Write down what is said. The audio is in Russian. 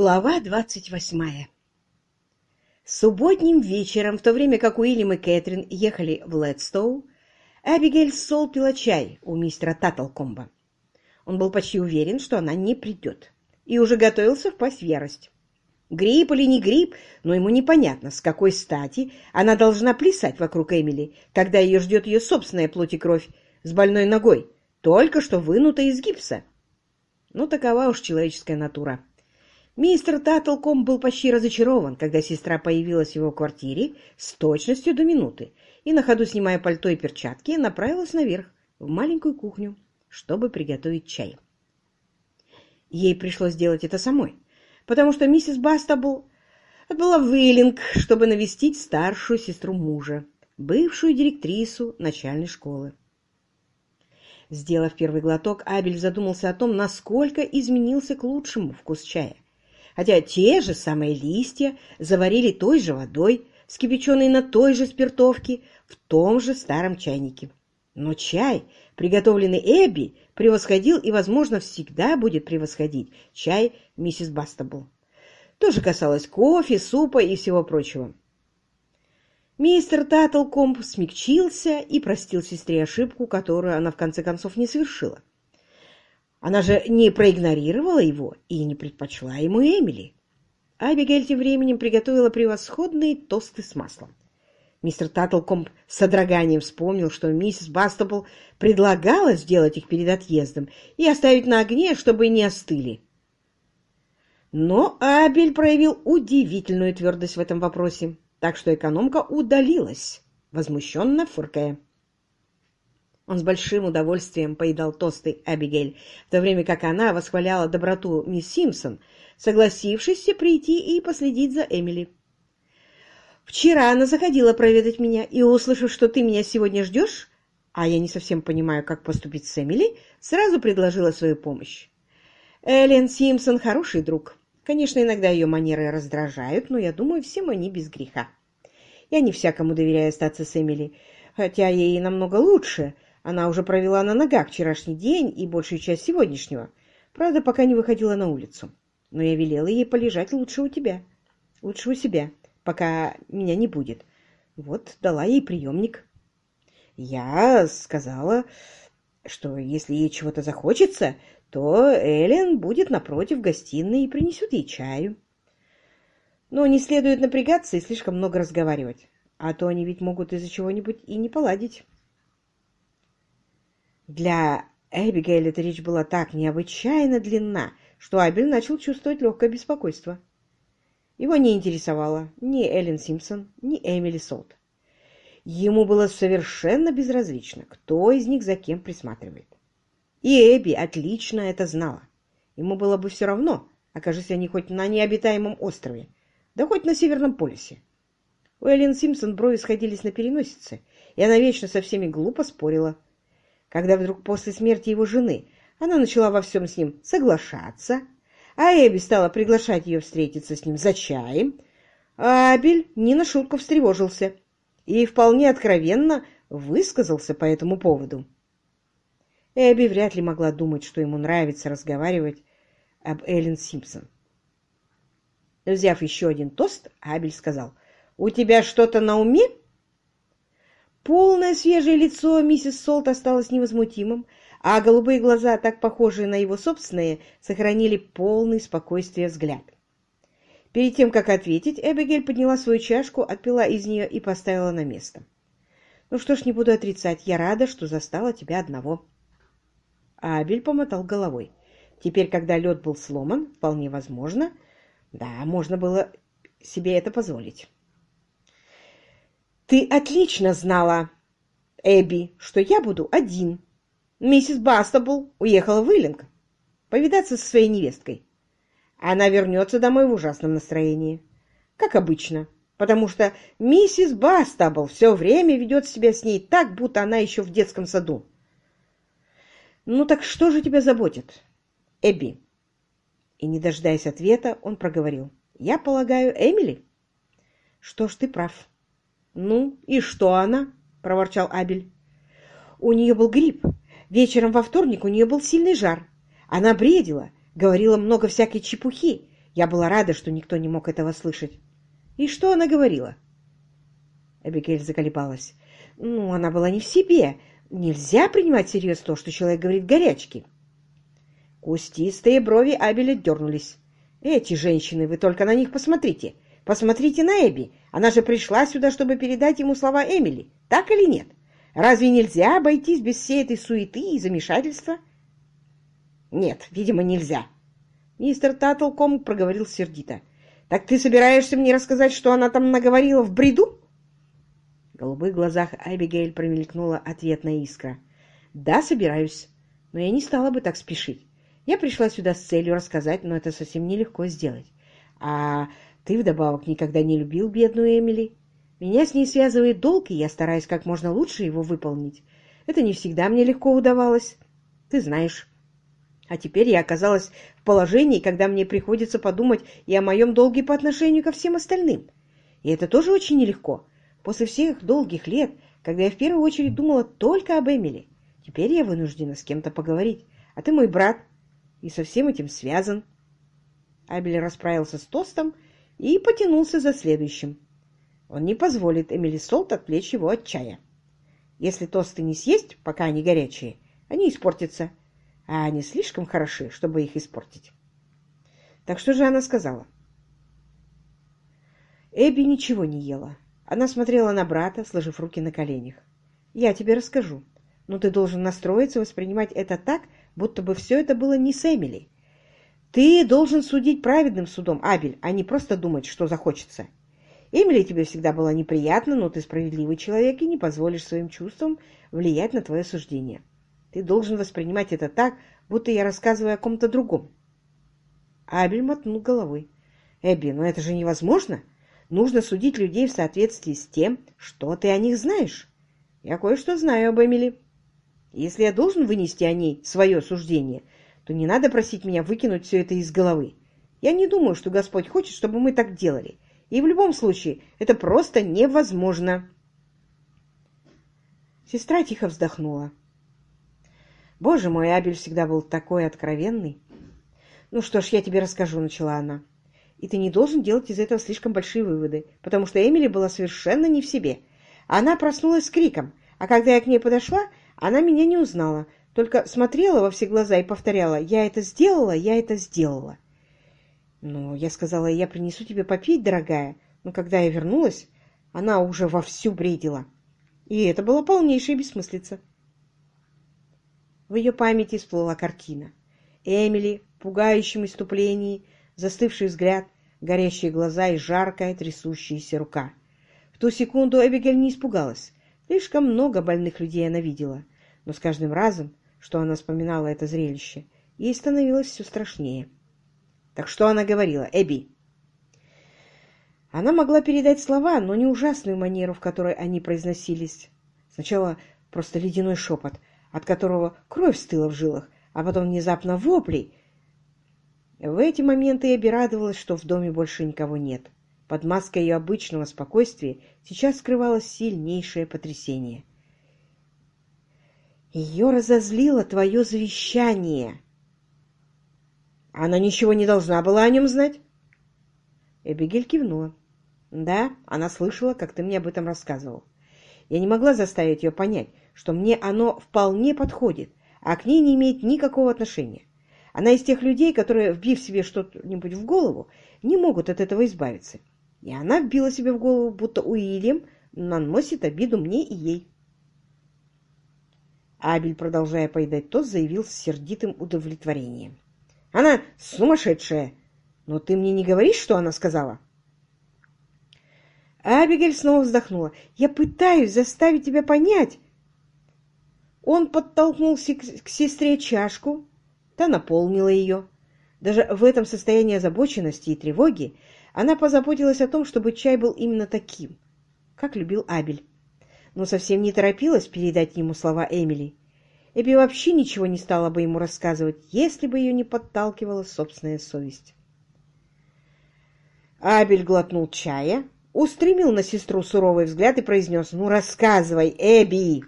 Глава двадцать восьмая Субботним вечером, в то время как Уильям и Кэтрин ехали в Ледстоу, Эбигейль Сол пила чай у мистера Таттлкомба. Он был почти уверен, что она не придет, и уже готовился впасть в ярость. Грипп или не грипп, но ему непонятно, с какой стати она должна плясать вокруг Эмили, когда ее ждет ее собственная плоть и кровь с больной ногой, только что вынутая из гипса. Ну, такова уж человеческая натура. Мистер Таттлком был почти разочарован, когда сестра появилась в его квартире с точностью до минуты и, на ходу снимая пальто и перчатки, направилась наверх, в маленькую кухню, чтобы приготовить чай. Ей пришлось сделать это самой, потому что миссис Бастабл отбыла в Вейлинг, чтобы навестить старшую сестру мужа, бывшую директрису начальной школы. Сделав первый глоток, Абель задумался о том, насколько изменился к лучшему вкус чая хотя те же самые листья заварили той же водой, скипяченной на той же спиртовке, в том же старом чайнике. Но чай, приготовленный Эбби, превосходил и, возможно, всегда будет превосходить чай миссис Бастабл. То же касалось кофе, супа и всего прочего. Мистер Таттлкомб смягчился и простил сестре ошибку, которую она в конце концов не совершила. Она же не проигнорировала его и не предпочла ему Эмили. Абигель тем временем приготовила превосходные тосты с маслом. Мистер Таттлкомб с содроганием вспомнил, что миссис Бастабл предлагала сделать их перед отъездом и оставить на огне, чтобы не остыли. Но Абель проявил удивительную твердость в этом вопросе, так что экономка удалилась, возмущенно фыркая. Он с большим удовольствием поедал тосты Абигейль, в то время как она восхваляла доброту мисс Симпсон, согласившись прийти и последить за Эмили. «Вчера она заходила проведать меня, и, услышав, что ты меня сегодня ждешь, а я не совсем понимаю, как поступить с Эмили, сразу предложила свою помощь. Эллен Симпсон хороший друг. Конечно, иногда ее манеры раздражают, но я думаю, всем они без греха. Я не всякому доверяю остаться с Эмили, хотя ей намного лучше — она уже провела на ногах вчерашний день и большую часть сегодняшнего. Правда, пока не выходила на улицу. Но я велела ей полежать лучше у тебя. Лучше у себя, пока меня не будет. Вот, дала ей приемник. Я сказала, что если ей чего-то захочется, то Эллен будет напротив гостиной и принесет ей чаю. Но не следует напрягаться и слишком много разговаривать, а то они ведь могут из-за чего-нибудь и не поладить. Для Эбигейл эта речь была так необычайно длинна, что Абель начал чувствовать легкое беспокойство. Его не интересовало ни Эллен Симпсон, ни Эмили Солт. Ему было совершенно безразлично, кто из них за кем присматривает. И Эбби отлично это знала. Ему было бы все равно, окажись они хоть на необитаемом острове, да хоть на Северном полюсе. У Эллен Симпсон брови сходились на переносице, и она вечно со всеми глупо спорила – когда вдруг после смерти его жены она начала во всем с ним соглашаться, а Эбби стала приглашать ее встретиться с ним за чаем, а Абель не на шутку встревожился и вполне откровенно высказался по этому поводу. Эбби вряд ли могла думать, что ему нравится разговаривать об Эллен Симпсон. Взяв еще один тост, Абель сказал, «У тебя что-то на уме?» Полное свежее лицо миссис Солт осталось невозмутимым, а голубые глаза, так похожие на его собственные, сохранили полный спокойствие взгляд. Перед тем, как ответить, Эбигель подняла свою чашку, отпила из нее и поставила на место. «Ну что ж, не буду отрицать, я рада, что застала тебя одного». Абель помотал головой. Теперь, когда лед был сломан, вполне возможно, да, можно было себе это позволить. Ты отлично знала, Эбби, что я буду один. Миссис Бастабл уехала в Иллинг повидаться со своей невесткой. Она вернется домой в ужасном настроении, как обычно, потому что миссис Бастабл все время ведет себя с ней так, будто она еще в детском саду. Ну так что же тебя заботит, Эбби? И, не дожидаясь ответа, он проговорил. Я полагаю, Эмили? Что ж, ты прав. «Ну, и что она?» — проворчал Абель. «У нее был грипп. Вечером во вторник у нее был сильный жар. Она бредила, говорила много всякой чепухи. Я была рада, что никто не мог этого слышать. И что она говорила? Эбигейль заколебалась. Ну, она была не в себе. Нельзя принимать всерьез то, что человек говорит горячки. Кустистые брови Абеля дернулись. Эти женщины, вы только на них посмотрите. Посмотрите на Эбби. Она же пришла сюда, чтобы передать ему слова Эмили. Так или нет? Разве нельзя обойтись без всей этой суеты и замешательства? Нет, видимо, нельзя. Мистер Таттлком проговорил сердито. Так ты собираешься мне рассказать, что она там наговорила в бреду? В голубых глазах Айбигейль промелькнула ответная искра. Да, собираюсь, но я не стала бы так спешить. Я пришла сюда с целью рассказать, но это совсем нелегко сделать. А ты вдобавок никогда не любил бедную Эмили. Меня с ней связывает долг, и я стараюсь как можно лучше его выполнить. Это не всегда мне легко удавалось. Ты знаешь. А теперь я оказалась в положении, когда мне приходится подумать и о моем долге по отношению ко всем остальным. И это тоже очень нелегко. После всех долгих лет, когда я в первую очередь думала только об Эмили, теперь я вынуждена с кем-то поговорить. А ты мой брат, и со всем этим связан. Абель расправился с тостом и потянулся за следующим. Он не позволит Эмили Солт отвлечь его от чая. Если тосты не съесть, пока они горячие, они испортятся, а они слишком хороши, чтобы их испортить. Так что же она сказала? Эбби ничего не ела. Она смотрела на брата, сложив руки на коленях. «Я тебе расскажу, но ты должен настроиться воспринимать это так, будто бы все это было не с Эмили. Ты должен судить праведным судом, Абель, а не просто думать, что захочется. Эмили тебе всегда была неприятна, но ты справедливый человек и не позволишь своим чувствам влиять на твое суждение. Ты должен воспринимать это так, будто я рассказываю о ком-то другом. Абель мотнул головой. Эбби, но это же невозможно. Нужно судить людей в соответствии с тем, что ты о них знаешь. Я кое-что знаю об Эмили. Если я должен вынести о ней свое суждение, то не надо просить меня выкинуть все это из головы. Я не думаю, что Господь хочет, чтобы мы так делали. И в любом случае это просто невозможно. Сестра тихо вздохнула. Боже мой, Абель всегда был такой откровенный. Ну что ж, я тебе расскажу, начала она. И ты не должен делать из этого слишком большие выводы, потому что Эмили была совершенно не в себе. Она проснулась с криком, а когда я к ней подошла, она меня не узнала, только смотрела во все глаза и повторяла «Я это сделала, я это сделала». Но я сказала, я принесу тебе попить, дорогая. Но когда я вернулась, она уже вовсю бредила. И это была полнейшая бессмыслица. В ее памяти всплыла картина. Эмили в пугающем иступлении, застывший взгляд, горящие глаза и жаркая трясущаяся рука. В ту секунду Эбигель не испугалась. Слишком много больных людей она видела. Но с каждым разом, что она вспоминала это зрелище, ей становилось все страшнее. Так что она говорила? Эбби. Она могла передать слова, но не ужасную манеру, в которой они произносились. Сначала просто ледяной шепот, от которого кровь стыла в жилах, а потом внезапно вопли. В эти моменты Эбби радовалась, что в доме больше никого нет. Под маской ее обычного спокойствия сейчас скрывалось сильнейшее потрясение. Ее разозлило твое завещание, она ничего не должна была о нем знать? Эбигель кивнула. Да, она слышала, как ты мне об этом рассказывал. Я не могла заставить ее понять, что мне оно вполне подходит, а к ней не имеет никакого отношения. Она из тех людей, которые, вбив себе что-нибудь в голову, не могут от этого избавиться. И она вбила себе в голову, будто Уильям наносит обиду мне и ей. Абель, продолжая поедать тост, заявил с сердитым удовлетворением. Она сумасшедшая. Но ты мне не говоришь, что она сказала?» Абигель снова вздохнула. «Я пытаюсь заставить тебя понять». Он подтолкнул к сестре чашку, та наполнила ее. Даже в этом состоянии озабоченности и тревоги она позаботилась о том, чтобы чай был именно таким, как любил Абель, но совсем не торопилась передать ему слова Эмили. Эбби вообще ничего не стала бы ему рассказывать, если бы ее не подталкивала собственная совесть. Абель глотнул чая, устремил на сестру суровый взгляд и произнес «Ну, рассказывай, Эбби!»